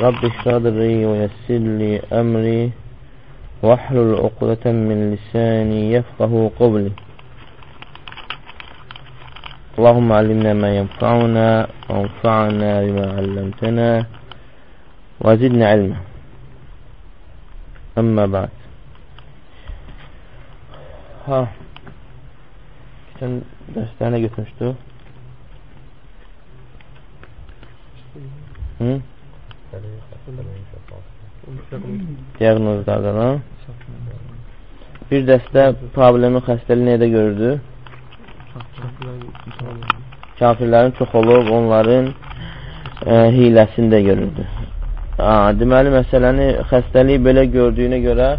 رب صدري ويسر لي أمري واحلل عقدة من لساني يفقه قولي اللهم علمنا ما ينفعنا وانفعنا بما علمتنا وزدنا علما أما بعد ها geçen derslerine götürmüştü. Hı? Diaqnozlardan. Bir dəstə problemi xəstəliyi nədə görürdü? Kafirlərin çox olub, onların e, hiləsini də görürdü. Aa, deməli, məsələni xəstəliyi belə gördüyünə görə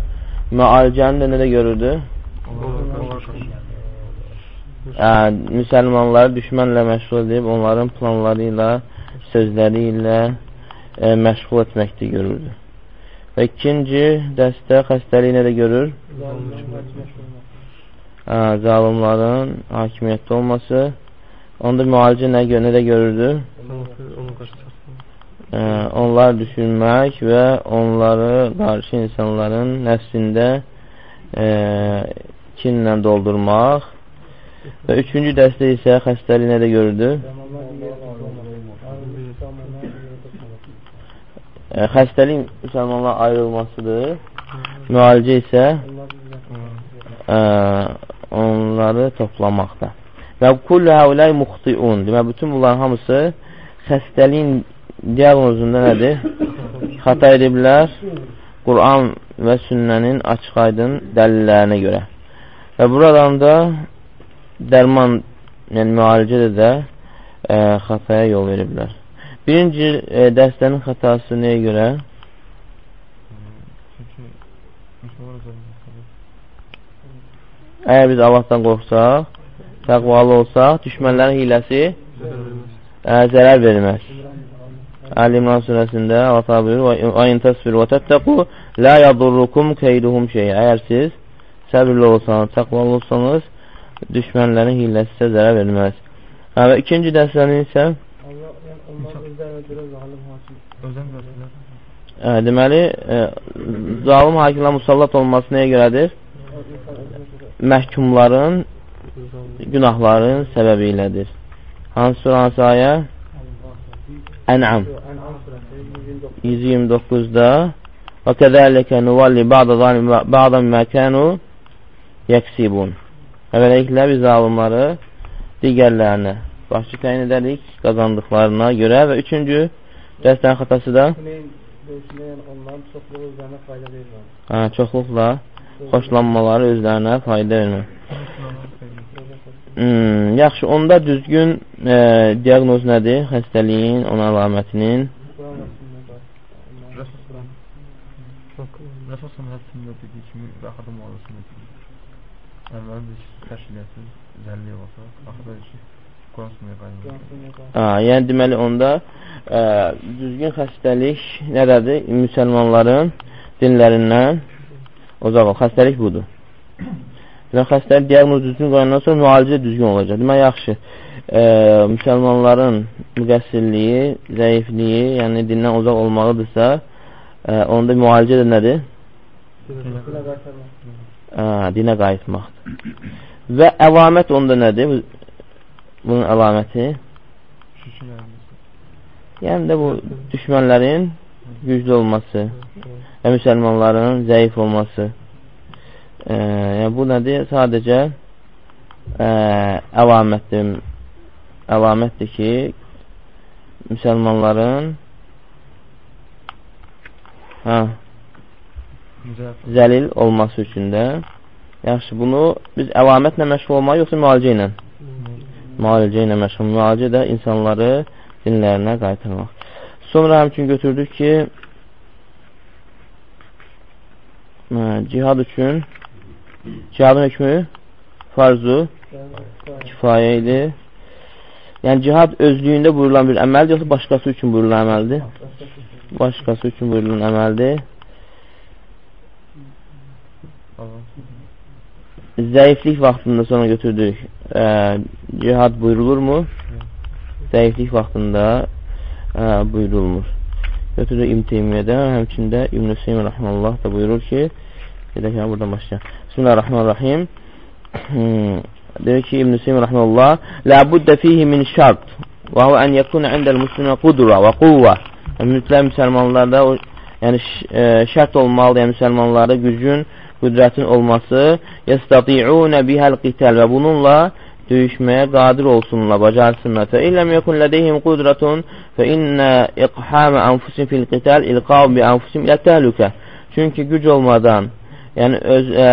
müalicəni də nədə görürdü? Ə, müsəlmanları düşmənlə məşğul edib, onların planları ilə, sözləri ilə ə, məşğul etməkdə görürdü. Və ikinci dəstə xəstəliyi nədə görür? Ə, zalimların hakimiyyətdə olması. Onda müalicə nə, nədə görürdü? Ə, onlar düşünmək və onları qarşı insanların nəfsində ə, kinlə doldurmaq. Və üçüncü dəstə isə xəstəliyi nədə görürdü? e, xəstəlik müsəlmanlar ayrılmasıdır. Müalicə isə e, onları toplamaqda. Və kullu həuləy muxtiun. Demək, bütün bunların hamısı xəstəliyin diaqnozunda nədir? Xata ediblər Quran və sünnənin açıq aydın dəlillərinə görə. Və buradan da dərman, yəni müalicədə də e, xataya yol veriblər. Birinci e, dəstənin xətası nəyə görə? Əgər biz Allahdan qorxsaq, təqvalı olsaq, düşmənlərin hiləsi ə, zərər verməz. Əl-İmran surəsində Allah tabi buyurur, "Ayin tasfir və təttəqu la yadurrukum keyduhum şey." Əgər siz səbirli olsanız, təqvalı olsanız, düşmənlərin hiləsi sizə zərər verməz. Hə, və ikinci dəstənin isə Ə, deməli, ə, zalim hakimlər musallat olması nəyə görədir? Məhkumların günahların səbəbi ilədir. Hansı sur, hansı ayə? Ən'am 129-da Və kəzəlikə nuvalli ba'da mə kənu yəksibun Və beləliklə biz zalimları digərlərinə başçı təyin edərik qazandıqlarına görə və üçüncü dəstənin xatası da hə, çoxluqla xoşlanmaları özlərinə fayda vermir. Hmm, yaxşı, onda düzgün e, diaqnoz nədir? Xəstəliyin, onun əlamətinin? Rəsul hədisində dediyi kimi və xadam arasında əvvəl təşkiliyyətsiz zəlliyə olsa, axırda ki, Hə, yəni deməli onda ə, düzgün xəstəlik nədədir? Müsəlmanların dinlərindən uzaq ol. Xəstəlik budur. Və xəstəlik diaqnoz düzgün qoyandan sonra müalicə düzgün olacaq. Demək, yaxşı, ə, müsəlmanların müqəssirliyi, zəifliyi, yəni dindən uzaq olmalıdırsa, ə, onda müalicə də nədir? Ə, dinə qayıtmaqdır. Və əlamət onda nədir? Bunun əlaməti? Yəni də bu düşmənlərin güclü olması və müsəlmanların zəif olması. E, yəni bu nədir? Sadəcə e, əlamətdir. Əlamətdir ki, müsəlmanların hə, zəlil olması üçün də yaxşı, bunu biz əlamətlə məşğul olmaq yoxsa müalicə ilə? Müalicə ilə məşğul. Müalicə də insanları dinlərinə qaytarmaq. Sonra həmçin götürdük ki, cihad üçün cihadın hökmü farzu kifayə idi. Yəni, cihad özlüyündə buyurulan bir əməldir, yoxsa başqası üçün buyurulan əməldir? Başqası üçün buyurulan əməldir. Zəiflik vaxtında sonra götürdük ə, cihad buyurulurmu? Zəiflik vaxtında ə, buyurulmur. götürür İbn Teymiyədən, həmçində İbn Hüseyin Rəhməllah da buyurur ki, gedək ya buradan başlayaq. Bismillahirrahmanirrahim. Deyir ki, İbn Hüseyin Rəhməllah, La buddə fihi min şart və hu ən yəkuna indəl muslimə qudra və quvvə. Mütləq müsəlmanlarda o, yəni e, şərt olmalı, yəni müsəlmanlarda gücün, qüdrətin olması, yəstati'unə bihəl qital və bununla döyüşməyə qadir olsunlar, bacarsınlar. Fə illəm yekun lədeyhim qudratun fə innə iqhamə anfusin fil qital ilqav bi anfusim ilə təhlükə. Çünki güc olmadan, yəni öz, ə,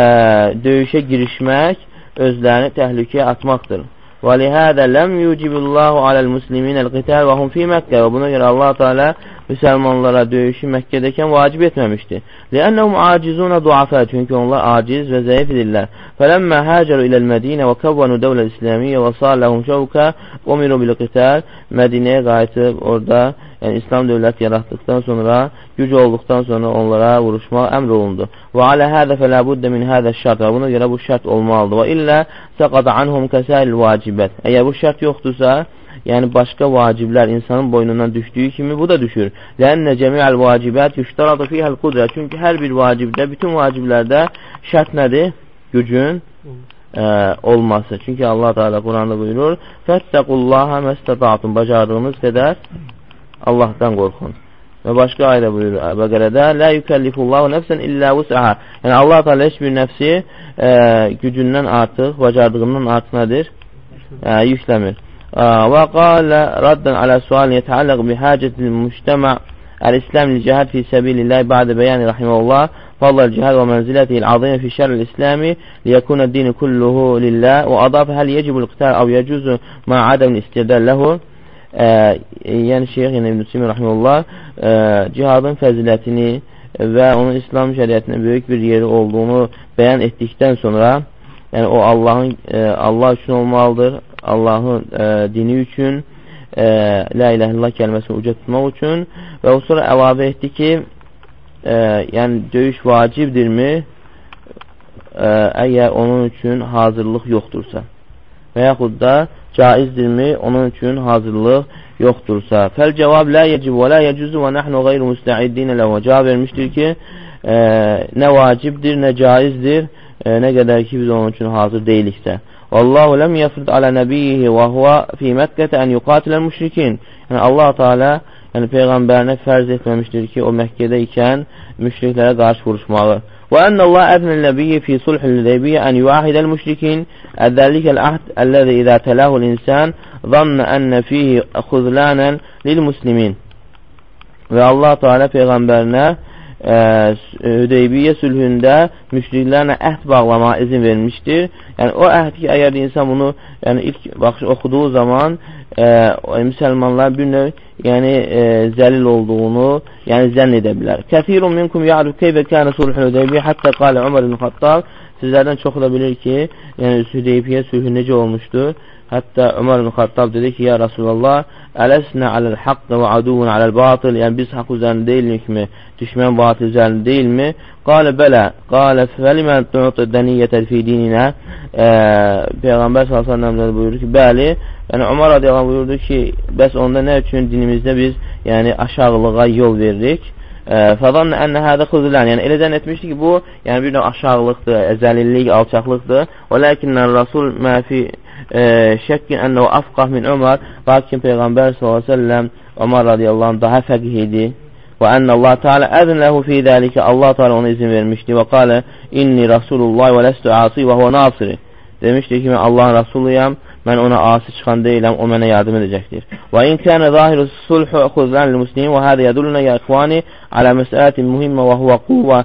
döyüşə girişmək özlərini təhlükəyə atmaqdır. Və lihədə ləm yucibullahu aləl muslimin əl-qital və hum fi Məkkə və buna görə Allah Teala müsəlmanlara döyüşü Məkkədəkən vacib etməmişdi. Lənnəhum acizuna duafa çünki onlar aciz və zəif idirlər. Fələmmə həcəru iləl-Mədinə və kəvvənu dəvlə İslamiyyə və salləhum şəvkə umiru bil-qital Mədinəyə qayıtıb orada yəni İslam dövləti yaratdıqdan sonra, güc olduqdan sonra onlara vuruşmaq əmr olundu. Və alə hədə fələ buddə min hədə şərt və buna görə bu şərt olmalıdır. Və illə səqada anhum kəsəl vacibət. Əgər bu şərt yoxdursa, yəni başqa vaciblər insanın boynundan düşdüyü kimi bu da düşür. Lənnə cəmi'əl vacibət yüştaradu fihəl qudrə. Çünki hər bir vacibdə, bütün vaciblərdə şərt nədir? Gücün ə, olması. Çünki Allah Teala Quranda buyurur: "Fəttəqullaha məstəta'tum" bacardığınız qədər Allahdan qorxun. Və başqa ayda buyurur Bəqərədə: "La yukellifullahu nefsen illə vus'aha." Yəni Allah Teala heç bir nəfsi ə, gücündən artıq, bacardığından artıq nədir? Ə, yükləmir. وقال ردا على سؤال يتعلق بحاجة المجتمع الإسلام للجهاد في سبيل الله بعد بيان رحمه الله. فضل الجهاد ومنزلته العظيمة في الشرع الإسلامي ليكون الدين كله لله. وأضاف هل يجب القتال أو يجوز مع عدم الاستعداد له؟ e, yəni Şeyx yəni İbn Simi rahimehullah e, cihadın fəzilətini və onun İslam şəriətində böyük bir yeri olduğunu bəyan etdikdən sonra yəni o Allahın e, Allah üçün olmalıdır. Allahın e, dini üçün e, La ilahe illallah kəlməsini uca tutmaq üçün. Və o sonra əlavə etdi ki, e, yəni döyüş vacibdirmi? E, əgər onun üçün hazırlıq yoxdursa və yaxud da caizdirmi? Onun üçün hazırlıq yoxdursa. Fəl cavab la yecib və la yecuzu və nəhnu qeyru müstəiddinə ləvə cavab vermişdir ki, e, nə vacibdir, nə caizdir, e, nə qədər ki biz onun üçün hazır deyiliksə. Vallahu lem yefrid ala nebiyhi və huve fi Məkkətə ən yuqatiləl müşrikin. Yəni Allah Teala yəni peyğəmbərinə fərz etməmişdir ki, o Məkkədə ikən müşriklərə qarşı vuruşmalı. Və ənə Allah əznə nəbiyyi fi sulhul Hüdeybiyyə ən yuahidəl müşrikin əzdəlikəl əhd əlləzi idə tələhul insan zannə ənə fihi xuzlənən lil muslimin. Və Allah Teala peyğəmbərinə Hüdeybiyyə sülhündə müşriklərlə əhd bağlamağa izin vermişdir. Yəni, o əhd ki, əgər insan bunu yəni, ilk baxış oxuduğu zaman e, müsəlmanlar bir növ yəni, e, zəlil olduğunu yəni, zənn edə bilər. Kəfirun minkum ya'rif keyfə kənə sulhul Hüdeybiyyə hətta qalə Ömər ibn Xattab sizlərdən çoxu da bilir ki, yəni Hüdeybiyyə sülhü necə olmuşdur? Hətta Ömər ibn Xattab dedi ki, ya Rasulallah, ələsnə aləl haqq və aduvun aləl batıl, yəni biz haqq üzərində deyilmikmi, düşmən batıl üzərində deyilmi? Qalə bələ, qalə fəlimən tu'tu dəniyyətəl fi dininə, e, Peyğəmbər s.ə.v buyurur ki, bəli, yəni Ömər radiyallahu buyurdu ki, bəs onda nə üçün dinimizdə biz yəni aşağılığa yol veririk? Fəzannə ənə hədə xuzulən, yəni elə zənn etmişdi ki, bu yəni bir növ aşağılıqdır, əzəlillik, alçaqlıqdır. Və ləkinnən Rasul məfi şəkkin ənəhu afqah min Ömər, lakin Peyğəmbər s.ə.v Ömər radiyallahu anh daha fəqih idi. Və ənə Allah Teala əzin ləhu fi dəlikə Allah Teala ona izin vermişdi və qalə inni Rasulullah və ləstü asi və huvə nasiri. Demişdi ki, mən Allahın Rasuluyam mən ona asi çıxan deyiləm, o mənə yardım edəcəkdir. Və in kənə zahiru sulhu xuzlan lil-muslimin və hədə yədulluna ya ikhvani alə məsələtin mühimmə və huvə quvvə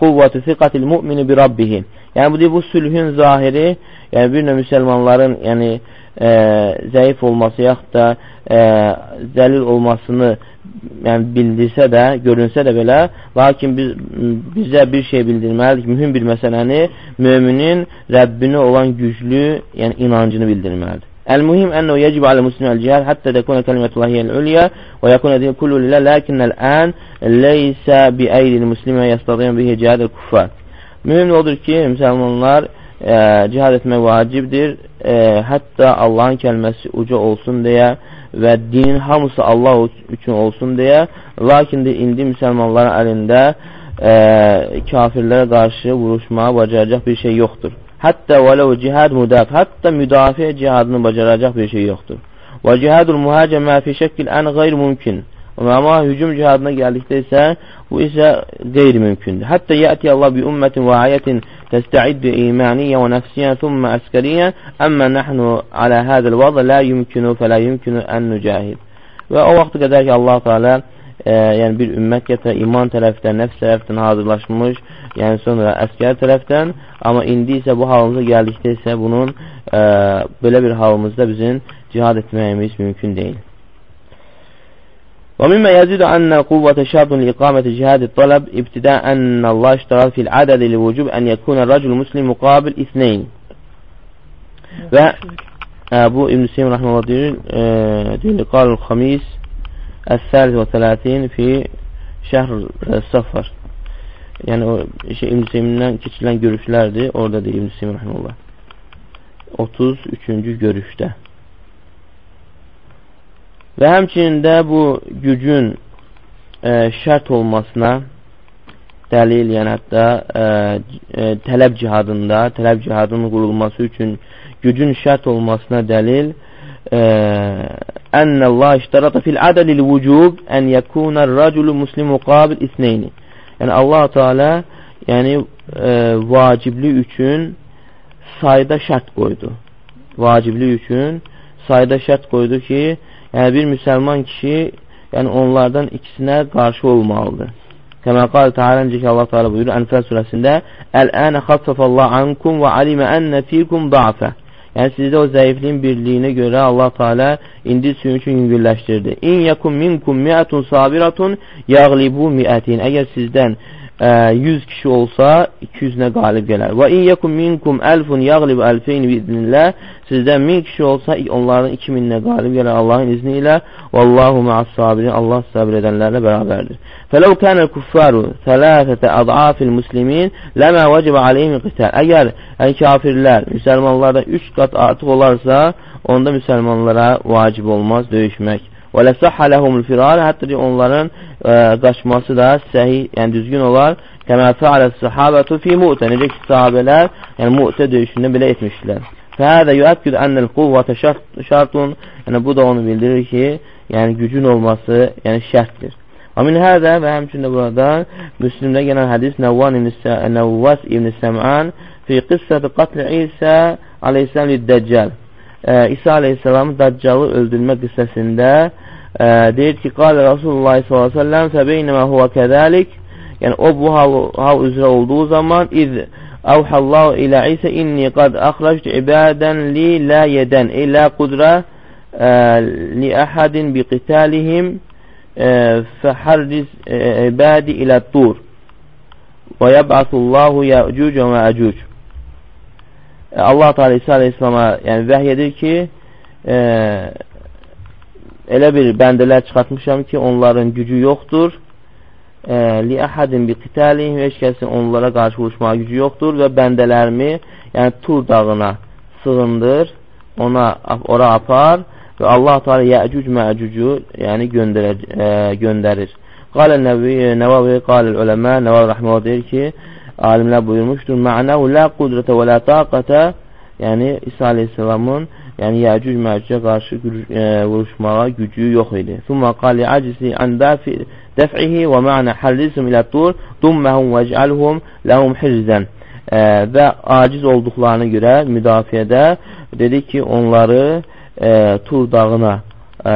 quvvətü thiqatil mu'mini bi rabbih. Yəni bu bu sülhün zahiri, yəni bir növ müsəlmanların yəni e, zəif olması yaxud da e, zəlil olmasını yəni bildirsə də, görünsə də belə, lakin biz bizə bir şey bildirməlidir, mühüm bir məsələni möminin Rəbbinə olan güclü, yəni inancını bildirməlidir. المهم أنه يجب على المسلم الجهاد حتى تكون كلمة الله هي العليا ويكون الدين كله لله لكن الآن ليس بأيدي المسلمين يستطيعون به جهاد الكفار Mühüm odur ki, müsəlmanlar e, cihad etmək vacibdir. E, hətta Allahın kəlməsi uca olsun deyə və dinin hamısı Allah üçün olsun deyə. Lakin də indi müsəlmanların əlində e, kafirlərə qarşı vuruşmağa bacaracaq bir şey yoxdur. Hətta vələv cihad müdaf, hətta müdafiə cihadını bacaracaq bir şey yoxdur. Və cihadul muhacəmə fi şəkkil ən qeyr-mümkün. Amma hücum cihadına gəldikdə isə bu isə qeyri-mümkündür. Hətta yəti Allah bi ümmətin və ayətin təstəiddu imaniyyə və nəfsiyyə thumma əskəriyyə əmmə nəhnu alə hədəl vədə la yumkinu fələ yumkinu ən nücahid. Və o vaxt qədər ki, Allah Teala e, yəni bir ümmət gətirə iman tərəfdən, nəfs tərəfdən hazırlaşmış, yəni sonra əskər tərəfdən, amma indi isə bu halımıza gəldikdə isə bunun e, belə bir halımızda bizim cihad etməyimiz mümkün deyil. ومما يزيد أن القوة شرط لإقامة جهاد الطلب ابتداء أن الله اشترط في العدد لوجوب أن يكون الرجل مسلم مقابل اثنين أبو ابن سيم رحمه الله آه، دين قال الخميس الثالث وثلاثين في şəhr səfər. Yəni şey İbn Seymindən keçirilən görüşlərdir. Orada ابن سيم رحمه الله 33-cü. Və həmçinin bu gücün e, şərt olmasına dəlil, yəni hətta e, e, tələb cihadında, tələb cihadının qurulması üçün gücün şərt olmasına dəlil Ənəllah iştarata fil adədil vücub ən yəkunər rəculu muslim muqabil isneyni. Yəni Allah Teala yəni e, vacibli üçün sayda şərt qoydu. Vacibli üçün sayda şərt qoydu ki, yəni bir müsəlman kişi yəni onlardan ikisinə qarşı olmalıdır. Kəmə qal Teala necə ki Allah Teala buyurur Ənfəl surəsində: "Əl-ənə xaffafallahu ankum və alimə ennə fikum da'fə." Yəni sizdə o zəifliyin birliyinə görə Allah Teala indi sizin üçün yüngülləşdirdi. İn yakum minkum mi'atun sabiratun yaglibu mi'atin. Əgər sizdən 100 kişi olsa 200-nə qalib gələr. Və in yakum minkum elfun yaglib elfeyn biiznillah. Sizdən 1000 kişi olsa onların 2000-nə qalib gələr Allahın izni ilə. Vallahu ma'as-sabirin. Allah səbr edənlərlə bərabərdir. Fələv kənəl kuffaru thalathata ad'afil muslimin lama vacib alayhim qital. Əgər yəni kafirlər müsəlmanlardan 3 qat artıq olarsa, onda müsəlmanlara vacib olmaz döyüşmək. Və ləsəhə ləhumul firar, hətta ki, onların ə, e, qaçması da səhi, yəni düzgün olar. Kəmə fəalə səhabətu fi mu'tə. Necə ki, sahabələr, yəni mu'tə döyüşündə belə etmişdilər. Fəhədə yüəkküd ənəl quvvətə şartun, yəni bu da onu bildirir ki, yəni gücün olması, yəni şərtdir. Amin hədə və həmçində burada Müslimdə gələn hədis Nəvvas ibn Səm'an fi qıssəti qatl İsa aleyhisselam lid-Dəccal. İsa aleyhisselamın Dəccalı öldürmə qıssəsində e, deyir ki, qalə Rasulullah s.ə.v fəbeynəmə huvə kədəlik yəni o bu hal, hal üzrə olduğu zaman iz əvhəllahu ilə İsə inni qad əxrəcd ibədən li lə yedən ilə qudrə e, li əhədin bi qitalihim e, fəhərriz ibədi ilə tur və yəb'atullahu yə'cuc və mə'cuc Allah Teala İsa Aleyhisselama yəni vəhy edir ki, e, elə bir bəndələr çıxartmışam ki, onların gücü yoxdur. E, li əhədin bi qitalihim heç kəsin onlara qarşı vuruşmağa gücü yoxdur və bəndələrimi yəni Tur dağına sığındır, ona ora apar və Allah Teala Yəcuc Məcucu yəni göndərər, e, göndərir. Qalə Nəvi, Nəvavi, qalə öləmə, Nəvavi rəhməllah deyir ki, alimlər buyurmuşdur. Mə'nəhu la qudrətə və la taqətə yəni İsa aleyhissalamın yəni Yəcuc Məcücə qarşı e, vuruşmağa gücü yox idi. Thumma qali acisi an dəf'ihi və ma'na harrisum ilə tur dumməhum vec'alhum ləhum hirzən e, və aciz olduqlarına görə müdafiədə dedi ki, onları e, Tur dağına e,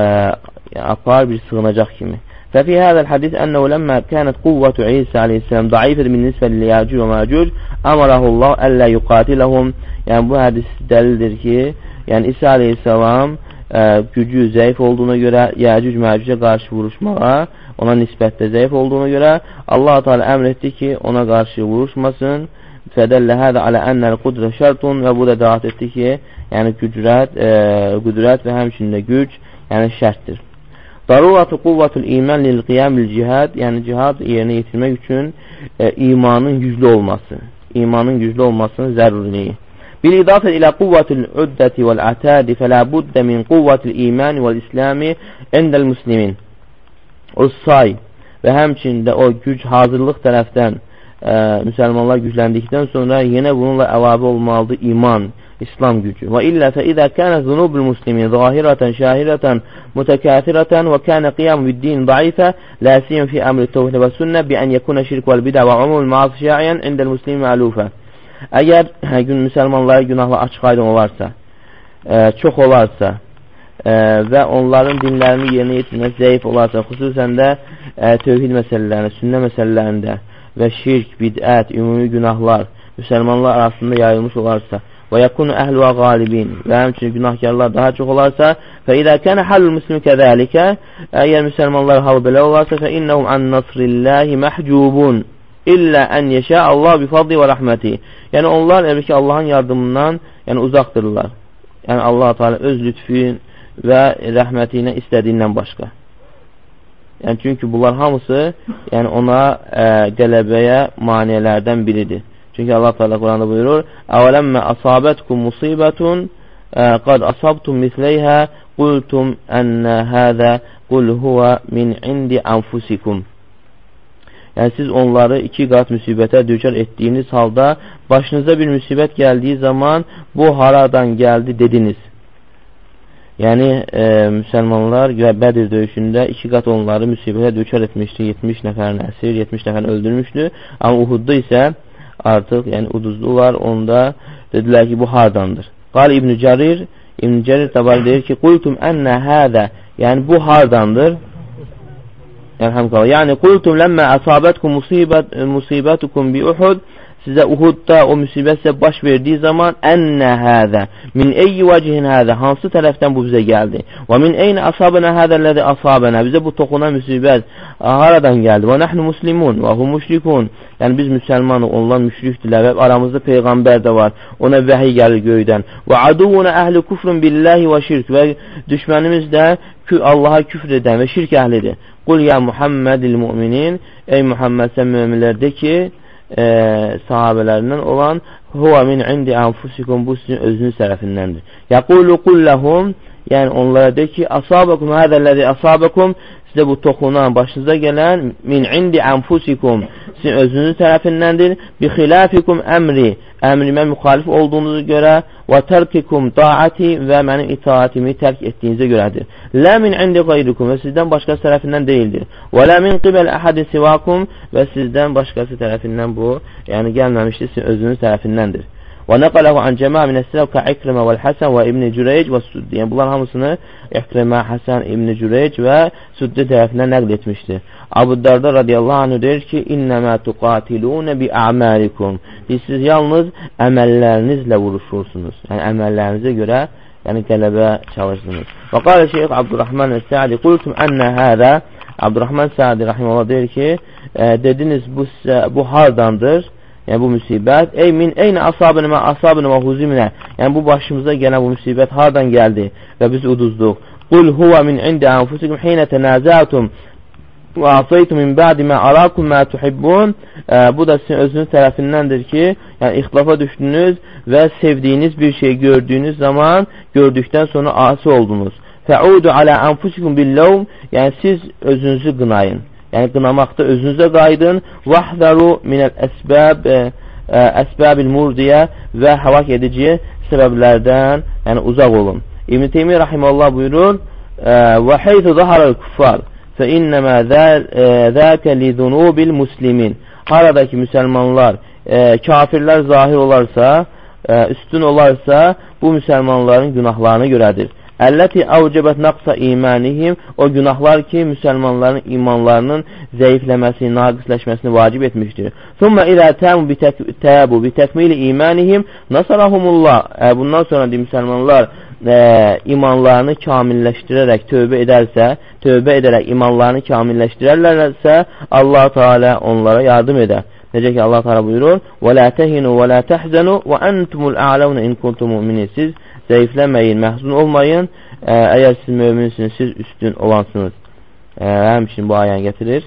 apar bir sığınacaq kimi. ففي هذا الحديث أنه لما كانت قوة عيسى عليه السلام ضعيفة بالنسبة لياجوج وماجوج أمره الله ألا يقاتلهم Yani bu hadis dəlildir ki, yəni İsa aleyhissalam ə, gücü zəif olduğuna görə Yəcüc Məcücə qarşı vuruşmağa, ona nisbətdə zəif olduğuna görə Allah Teala əmr etdi ki, ona qarşı vuruşmasın. Fədəllə hədə alə ənəl qudrə şərtun və bu da dəvat etdi ki, yəni gücrət, ə, qüdrət və həmçində güc, yəni şərtdir. Daruratu quvvatul iman lil qiyamil cihad, yəni cihad yerinə yetirmək üçün e, imanın güclü olması, imanın güclü olmasının zəruriliyi. Bil idafə ilə quvvatul uddəti vəl ətədi fələ buddə min quvvatul iman vəl islami endəl muslimin. O say və həmçində o güc hazırlıq tərəfdən ə, müsəlmanlar gücləndikdən sonra yenə bununla əlavə olmalıdır iman, İslam gücü. Və illə fə idə kənə zunubul muslimin zahirətən, şahirətən, mütəkəfirətən və kənə qiyam viddin daifə lə siyyən fi əmri təvhid və sünnə bi ən yəkunə şirk vəl bidə və umul maası şəiyyən indəl muslimin məlufə. Əgər hər gün müsəlmanlara günahla açıq aydın olarsa, ə, çox olarsa ə, və onların dinlərini yerinə yetirmək zəif olarsa, xüsusən də ə, tövhid məsələlərində, sünnə məsələlərində və şirk, bidət, ümumi günahlar müsəlmanlar arasında yayılmış olarsa və yakunu əhluha qalibin və həmçinin günahkarlar daha çox olarsa fə idə kənə hallul müslimi kəzəlikə əgər müsəlmanlar hal belə olarsa fə innəhum an nasrillahi məhcubun illə ən yeşə Allah bi fadli və rəhməti. Yəni onlar elə ki Allahın yardımından yəni uzaqdırlar. Yəni Allah Teala öz lütfü və rəhməti ilə istədiyindən başqa. Yəni çünki bunlar hamısı yəni ona ə, qələbəyə maneələrdən biridir. Çünki Allah Teala Quranda buyurur: "Əvələmmə asabətkum musibətun qad asabtum misleyhə qultum ennə həzə qul huwa min indi anfusikum." Yəni siz onları iki qat müsibətə düçar etdiyiniz halda başınıza bir müsibət gəldiyi zaman bu haradan gəldi dediniz. Yəni e, müsəlmanlar Bədir döyüşündə iki qat onları müsibətə düçar etmişdi. 70 nəfərin əsir, 70 nəfərin öldürmüşdü. Amma Uhudda isə artıq yəni uduzdular. Onda dedilər ki, bu hardandır? Qal İbn Cərir İbn Cərir tabari deyir ki, qultum ənnə hədə yəni bu hardandır? Yarhamkallah. Yəni, qultum ləmmə əsabətkum musibət, musibətukum bi Uhud sizə Uhudda o müsibət sizə baş verdiyi zaman ənnə hədə min eyyi vəcihin hədə hansı tərəfdən bu bizə gəldi? Və min eyni asabənə hədəllədi asabənə bizə bu toxunan müsibət haradan gəldi? Və nəhnu muslimun və hum müşrikun yəni biz müsəlmanıq onlar müşrikdirlər və aramızda Peyğəmbər də var. Ona vəhiy gəlir göydən. Və aduvuna əhli kufrun billahi və şirk. Və düşmənimiz də Allaha küfr edən və şirk əhlidir. Qul ya Muhammedil müminin Ey Muhammed sən müminlər de ki e, sahabələrindən olan Huva min indi anfusikum bu sizin özünüz tərəfindəndir. Yaqulu qullahum yəni onlara de ki asabakum hədəlləzi asabakum sizə bu toxunan, başınıza gələn min indi anfusikum sizin özünüz tərəfindəndir. Bi xilafikum əmri əmrimə müxalif olduğunuzu görə və tərkikum daati və mənim itaatimi tərk etdiyinizə görədir. Lə min indi qayrikum və sizdən başqası tərəfindən deyildir. Və lə min qibəl əhədi sivakum və sizdən başqası tərəfindən bu, yəni gəlməmişdir, sizin özünüz tərəfindəndir. Və nəqələhu an cəma minəs-sələf ka İkrimə vəl-Həsən və İbn Cüreyc və Suddi. Yəni bunlar hamısını İkrimə, Həsən, İbn Cüreyc və Suddi tərəfindən nəql etmişdir. Abu Darda radiyallahu anh deyir ki, İnnəmə tuqatilunə bi a'malikum. Siz yalnız əməllərinizlə vuruşursunuz. Yəni əməllərinizə görə yəni qələbə çalışırsınız. Və qalə Şeyx Abdurrahman Səadi, qultum ənə hədə Abdurrahman Səadi rahiməllah deyir ki, e, dediniz bu, bu hardandır? Yəni bu müsibət, ey min eyni asabını və asabını və huziminə, yəni bu başımıza gələn bu müsibət hardan gəldi və biz uduzduq. Qul huva min indi anfusikum hinə tənəzətum və asaytum min bə'di mə arakum mə tuhibbun bu da sizin özünüz tərəfindəndir ki, yəni ixtilafa düşdünüz və sevdiyiniz bir şey gördüyünüz zaman gördükdən sonra asi oldunuz. Fəudu alə anfusikum billawm, yəni siz özünüzü qınayın. Yəni qınamaqda özünüzə qayıdın. Vahdaru minəl əsbəb e, e, əsbəbil murdiyə və həlak edici səbəblərdən yəni uzaq olun. İbn Teymi rahimehullah buyurur: e, "Və haythu zaharal kuffar fe innema zâke li zunubil muslimin." Haradakı müsəlmanlar, e, kafirlər zahir olarsa, e, üstün olarsa, bu müsəlmanların günahlarına görədir. Əlləti əvcəbət naqsa imanihim o günahlar ki, müsəlmanların imanlarının zəifləməsini, naqisləşməsini vacib etmişdir. Thumma ilə təbu bitəbu bitəkmili imanihim nasarahumullah. E, bundan sonra deyim, müsəlmanlar e, imanlarını kamilləşdirərək tövbə edərsə, tövbə edərək imanlarını kamilləşdirərlərsə, Allah Teala onlara yardım edər. Necə ki, Allah Teala buyurur: "Və la tehinu və la tahzanu və entumul a'launa in kuntum mu'minin." Siz zəifləməyin, məhzun olmayın. Ə, əgər siz möminsiniz, siz üstün olansınız. Ə, həmçinin bu ayəni gətirir.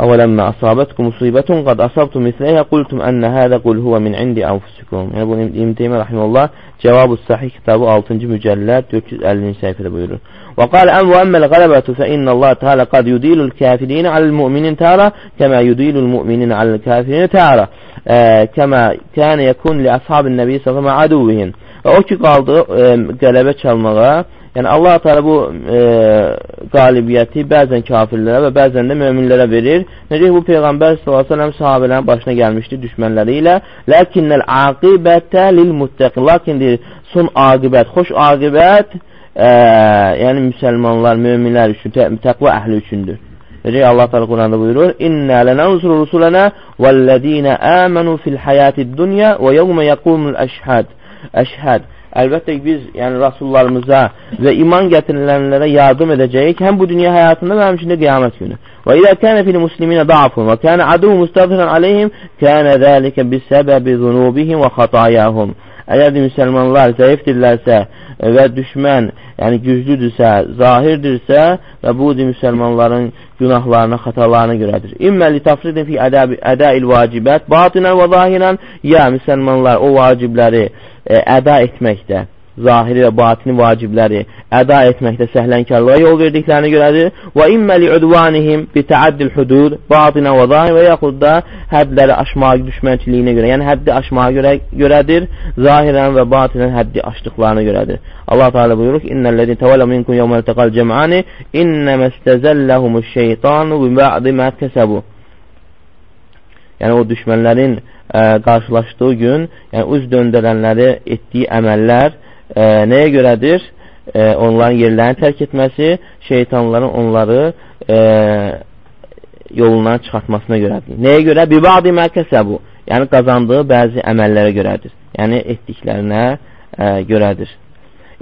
أولما أصابتكم مصيبة قد أصبتم مثلها قلتم أن هذا قل هو min indi anfusikum. Yəni bunu İbn Teymiyyə rahimehullah Cevab-ı Sahih kitabı 6-cı mücəlləd 450-ci səhifədə buyurur. Və qala am və ammal qalabətu fa inna Allah Teala qad yudilul kafirin alal mu'minin tara kama yudilul mu'minin alal kafirin tara. Kama kana yakun li ashabin nabi sallallahu əleyhi Və səlləm aduvihim. Və o ki qaldı e, qələbə çalmağa Yəni Allah Teala bu e, qalibiyyəti bəzən kafirlərə və bəzən də möminlərə verir. Necə bu peyğəmbər sallallahu əleyhi və səlləm sahabələrin başına gəlmişdi düşmənləri ilə. Lakinnel aqibətə lil muttaqin. Lakin deyir, son aqibət, xoş aqibət e, yəni müsəlmanlar, möminlər üçün, təqva əhli üçündür. Necə Allah Teala Quranda buyurur: "İnna lanansuru rusulana vellezina amanu fil hayatid dunya və yevme yaqumul əşhad." Əşhad Əlbəttə biz yəni rasullarımıza və iman gətirilənlərə yardım edəcəyik, həm bu dünya həyatında və həmçində qiyamət günü. Və ilə kənə fil musliminə da'afun və kənə aduhu mustadfiran aleyhim, kənə zəlikə bisəbəbi zunubihim və xatayahum. Əgər müsəlmanlar zəifdirlərsə və düşmən yəni güclüdürsə, zahirdirsə və bu müsəlmanların günahlarına, xatalarına görədir. İmmə li tafridin fi ədəil vacibət, batinən və zahirən, ya müsəlmanlar o vacibləri e, əda etməkdə, zahiri və batini vacibləri əda etməkdə səhlənkarlığa yol verdiklərini görədir. Və imməli udvanihim bi təaddil hudud batinə və zahir və yaxud da həddləri aşmağa düşmənçiliyinə görə, yəni həddi aşmağa görə, görədir, zahirən və batinən həddi aşdıqlarına görədir. Allah Teala buyurur ki: "İnnellezîne tevellu minkum yevmel teqal cem'ani innemestezellahumuş şeytanu bi ba'di ma kesebu." yəni o düşmənlərin ə, qarşılaşdığı gün, yəni üz döndürənləri etdiyi əməllər ə, nəyə görədir? Ə, onların yerlərini tərk etməsi, şeytanların onları ə, yolundan çıxartmasına görədir. Nəyə görə? Bibadi mərkəsəbu, yəni qazandığı bəzi əməllərə görədir. Yəni etdiklərinə ə, görədir.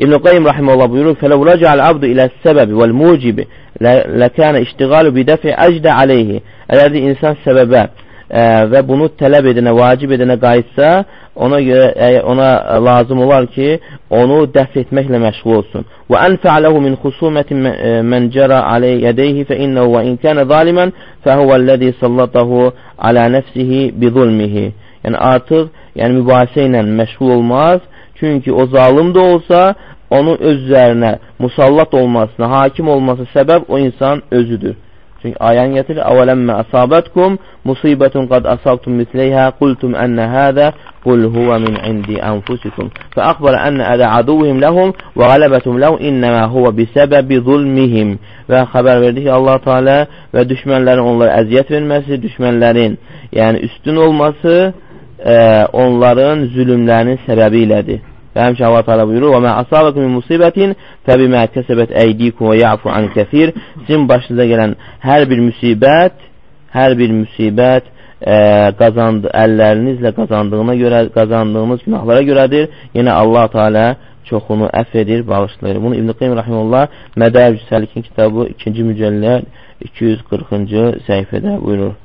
İbn Qayyim rahimehullah buyurur: "Felev raca'al abdu ila sebebi vel mucibi lekane iştigalu bi defi ecde aleyhi." Əgər insan səbəbə və bunu tələb edənə, vacib edənə qayıtsa, ona görə ona lazım olar ki, onu dəf etməklə məşğul olsun. Və ənfa'ləhu min xusumətin mən cərə aləy yədəyhi fə innəhu və in kənə zalimən fəhuvəl-ləzi sallatahu alə nəfsihi bi zulmihi. Yəni artıq yəni mübahisə ilə məşğul olmaz. Çünki o zalim də olsa, onun öz üzərinə musallat olmasına, hakim olması səbəb o insan özüdür. Çünki ayəni gətirir, əvələmmə əsabətkum musibətun qad əsabtum misleyhə qultum ənnə hədə qul huvə min indi ənfusikum. Fə əxbərə ənnə ədə aduvihim ləhum və qələbətum ləhum innəmə huvə bisəbəbi zulmihim. Və xəbər verdi ki, Allah Teala və düşmənlərin onlara əziyyət verməsi, düşmənlərin yəni üstün olması ə, e, onların zülümlərinin səbəbi ilədir. Və həmçə Allah Teala buyurur: "Və mə asabakum min musibətin fəbimə kəsəbət əydikum və ya'fu an kəsir." Sizin başınıza gələn hər bir müsibət, hər bir müsibət ə, qazandı, əllərinizlə qazandığına görə, qazandığınız günahlara görədir. Yenə Allah Teala çoxunu əfv edir, bağışlayır. Bunu İbn Qayyim rahimehullah Mədərc Səlikin kitabı 2-ci mücəlləd 240-cı səhifədə buyurur.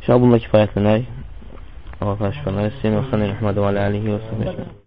İnşallah bununla kifayətlənək. Allah təşəkkür edir. Səyyid Həsən Əhməd və və səhbə